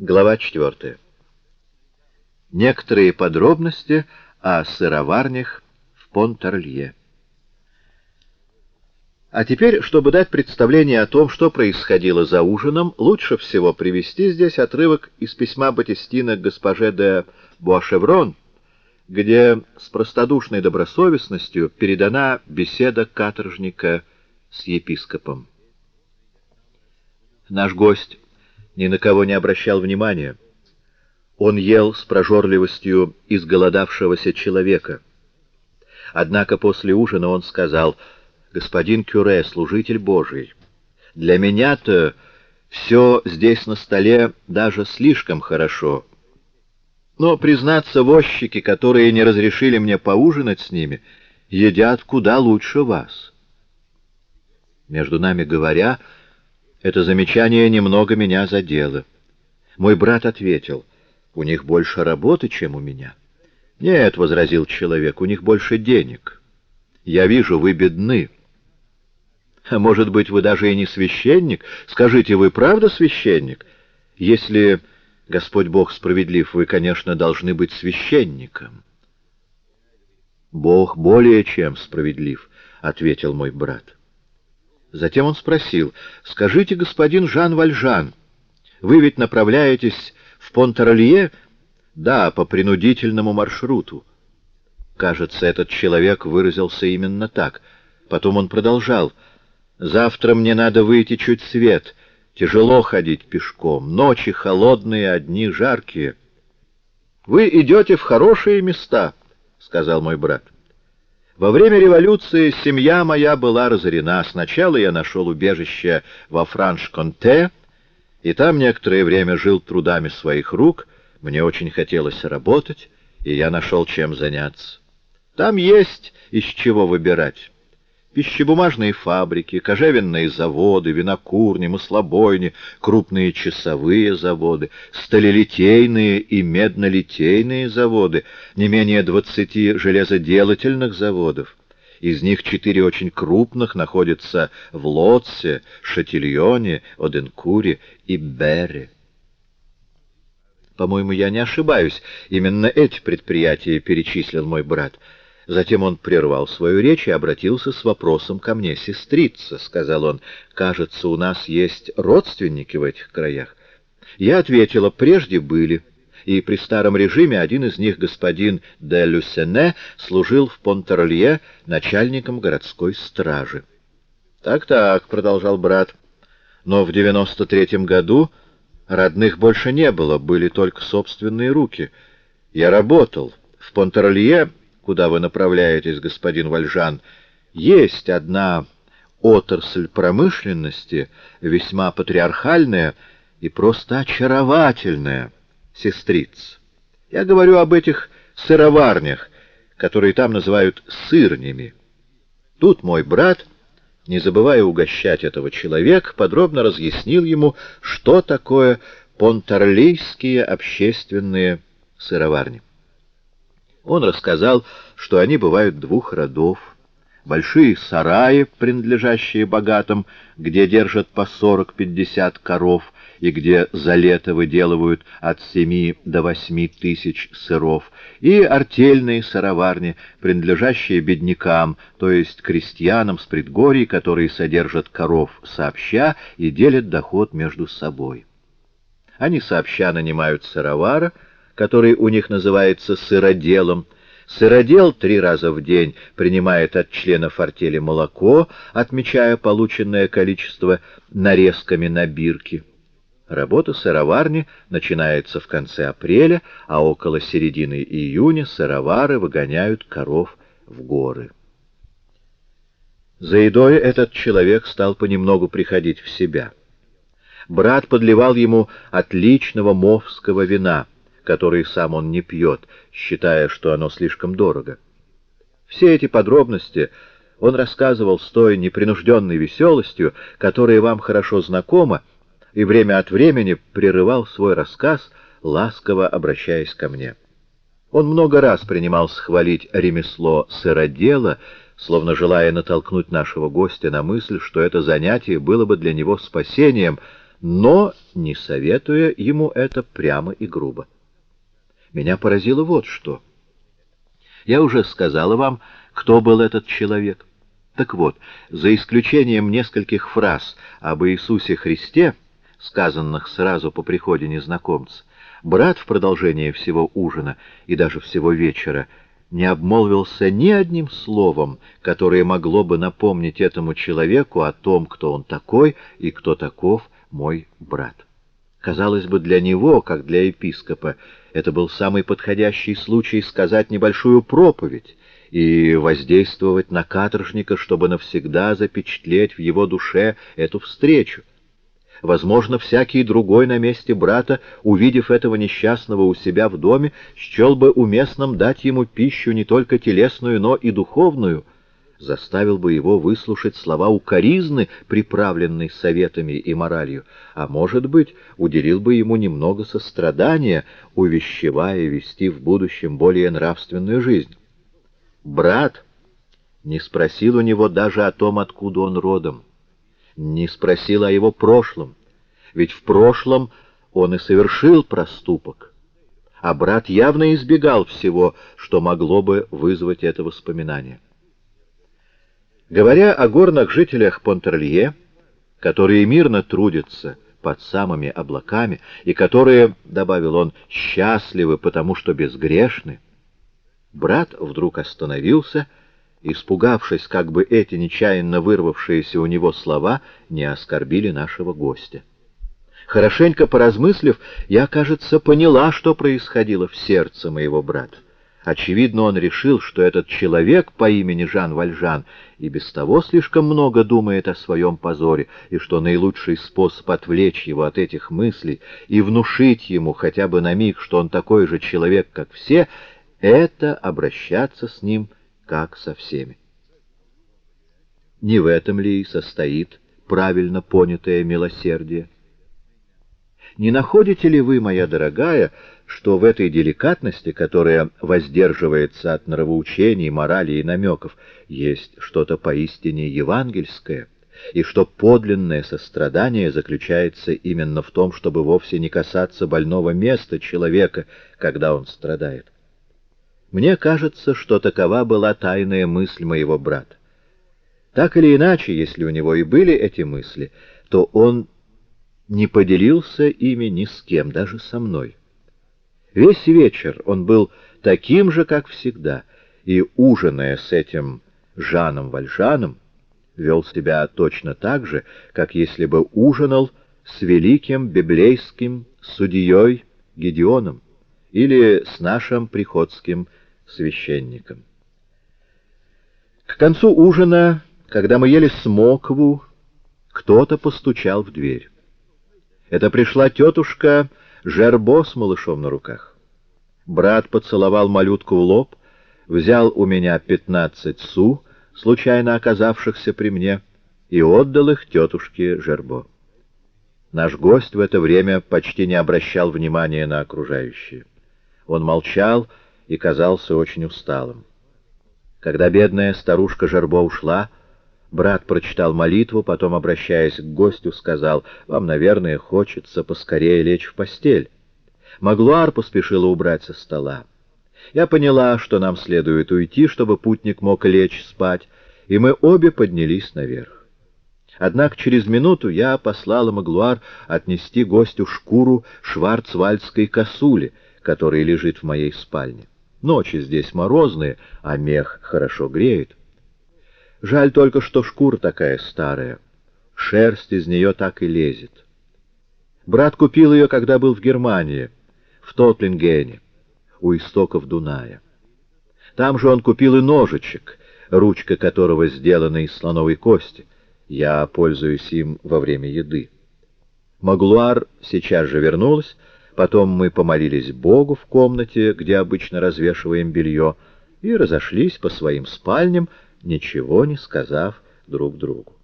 Глава 4. Некоторые подробности о сыроварнях в Понтарлье. А теперь, чтобы дать представление о том, что происходило за ужином, лучше всего привести здесь отрывок из письма Батистина к госпоже де Буашеврон, где с простодушной добросовестностью передана беседа каторжника с епископом. Наш гость ни на кого не обращал внимания. Он ел с прожорливостью изголодавшегося человека. Однако после ужина он сказал, «Господин Кюре, служитель Божий, для меня-то все здесь на столе даже слишком хорошо. Но, признаться, возчики, которые не разрешили мне поужинать с ними, едят куда лучше вас». Между нами говоря, — это замечание немного меня задело. Мой брат ответил, «У них больше работы, чем у меня». «Нет», — возразил человек, — «у них больше денег. Я вижу, вы бедны». «А может быть, вы даже и не священник? Скажите, вы правда священник? Если Господь Бог справедлив, вы, конечно, должны быть священником». «Бог более чем справедлив», — ответил мой брат. Затем он спросил, «Скажите, господин Жан Вальжан, вы ведь направляетесь в Понтаролье?» «Да, по принудительному маршруту». Кажется, этот человек выразился именно так. Потом он продолжал, «Завтра мне надо выйти чуть свет, тяжело ходить пешком, ночи холодные, одни жаркие». «Вы идете в хорошие места», — сказал мой брат. Во время революции семья моя была разорена. Сначала я нашел убежище во Франш-Конте, и там некоторое время жил трудами своих рук. Мне очень хотелось работать, и я нашел чем заняться. Там есть из чего выбирать пищебумажные фабрики, кожевенные заводы, винокурни, маслобойни, крупные часовые заводы, сталелитейные и меднолитейные заводы, не менее двадцати железоделательных заводов. Из них четыре очень крупных находятся в Лотсе, Шатильоне, Оденкуре и Берре. По-моему, я не ошибаюсь, именно эти предприятия перечислил мой брат — Затем он прервал свою речь и обратился с вопросом ко мне. «Сестрица», — сказал он, — «кажется, у нас есть родственники в этих краях». Я ответила, прежде были, и при старом режиме один из них, господин де Люсене, служил в Понтерлье начальником городской стражи. «Так-так», — продолжал брат, — «но в девяносто третьем году родных больше не было, были только собственные руки. Я работал в Понтерлье куда вы направляетесь, господин Вальжан, есть одна отрасль промышленности, весьма патриархальная и просто очаровательная, сестрица. Я говорю об этих сыроварнях, которые там называют сырнями. Тут мой брат, не забывая угощать этого человека, подробно разъяснил ему, что такое понтарлийские общественные сыроварни. Он рассказал, что они бывают двух родов. Большие сараи, принадлежащие богатым, где держат по сорок-пятьдесят коров и где за лето выделывают от семи до восьми тысяч сыров, и артельные сыроварни, принадлежащие беднякам, то есть крестьянам с предгорий, которые содержат коров сообща и делят доход между собой. Они сообща нанимают сыровара, который у них называется сыроделом. Сыродел три раза в день принимает от членов артели молоко, отмечая полученное количество нарезками на бирки. Работа сыроварни начинается в конце апреля, а около середины июня сыровары выгоняют коров в горы. За едой этот человек стал понемногу приходить в себя. Брат подливал ему отличного мовского вина — который сам он не пьет, считая, что оно слишком дорого. Все эти подробности он рассказывал с той непринужденной веселостью, которая вам хорошо знакома, и время от времени прерывал свой рассказ, ласково обращаясь ко мне. Он много раз принимался хвалить ремесло сыродела, словно желая натолкнуть нашего гостя на мысль, что это занятие было бы для него спасением, но не советуя ему это прямо и грубо. Меня поразило вот что. Я уже сказала вам, кто был этот человек. Так вот, за исключением нескольких фраз об Иисусе Христе, сказанных сразу по приходе незнакомца, брат в продолжении всего ужина и даже всего вечера не обмолвился ни одним словом, которое могло бы напомнить этому человеку о том, кто он такой и кто таков мой брат. Казалось бы, для него, как для епископа, это был самый подходящий случай сказать небольшую проповедь, и воздействовать на каторжника, чтобы навсегда запечатлеть в его душе эту встречу. Возможно, всякий другой на месте брата, увидев этого несчастного у себя в доме, счел бы уместным дать ему пищу не только телесную, но и духовную, заставил бы его выслушать слова укоризны, приправленной советами и моралью, а, может быть, уделил бы ему немного сострадания, увещевая вести в будущем более нравственную жизнь. Брат не спросил у него даже о том, откуда он родом, не спросил о его прошлом, ведь в прошлом он и совершил проступок, а брат явно избегал всего, что могло бы вызвать это воспоминание. Говоря о горных жителях Понтерлье, которые мирно трудятся под самыми облаками и которые, — добавил он, — счастливы, потому что безгрешны, — Брат вдруг остановился, испугавшись, как бы эти нечаянно вырвавшиеся у него слова не оскорбили нашего гостя. Хорошенько поразмыслив, я, кажется, поняла, что происходило в сердце моего брата. Очевидно, он решил, что этот человек по имени Жан Вальжан и без того слишком много думает о своем позоре, и что наилучший способ отвлечь его от этих мыслей и внушить ему хотя бы на миг, что он такой же человек, как все, это обращаться с ним как со всеми. Не в этом ли и состоит правильно понятое милосердие? Не находите ли вы, моя дорогая, что в этой деликатности, которая воздерживается от нравоучений, морали и намеков, есть что-то поистине евангельское, и что подлинное сострадание заключается именно в том, чтобы вовсе не касаться больного места человека, когда он страдает? Мне кажется, что такова была тайная мысль моего брата. Так или иначе, если у него и были эти мысли, то он не поделился ими ни с кем, даже со мной. Весь вечер он был таким же, как всегда, и, ужиная с этим Жаном Вальжаном, вел себя точно так же, как если бы ужинал с великим библейским судьей Гедеоном или с нашим приходским священником. К концу ужина, когда мы ели смокву, кто-то постучал в дверь. Это пришла тетушка Жербо с малышом на руках. Брат поцеловал малютку в лоб, взял у меня пятнадцать су, случайно оказавшихся при мне, и отдал их тетушке Жербо. Наш гость в это время почти не обращал внимания на окружающие. Он молчал и казался очень усталым. Когда бедная старушка Жербо ушла, брат прочитал молитву, потом, обращаясь к гостю, сказал, «Вам, наверное, хочется поскорее лечь в постель». Маглуар поспешила убрать со стола. Я поняла, что нам следует уйти, чтобы путник мог лечь спать, и мы обе поднялись наверх. Однако через минуту я послала Маглуар отнести гостю шкуру шварцвальдской косули, которая лежит в моей спальне. Ночи здесь морозные, а мех хорошо греет. Жаль только, что шкура такая старая. Шерсть из нее так и лезет. Брат купил ее, когда был в Германии, в Тотлингене, у истоков Дуная. Там же он купил и ножичек, ручка которого сделана из слоновой кости. Я пользуюсь им во время еды. Маглуар сейчас же вернулась, Потом мы помолились Богу в комнате, где обычно развешиваем белье, и разошлись по своим спальням, ничего не сказав друг другу.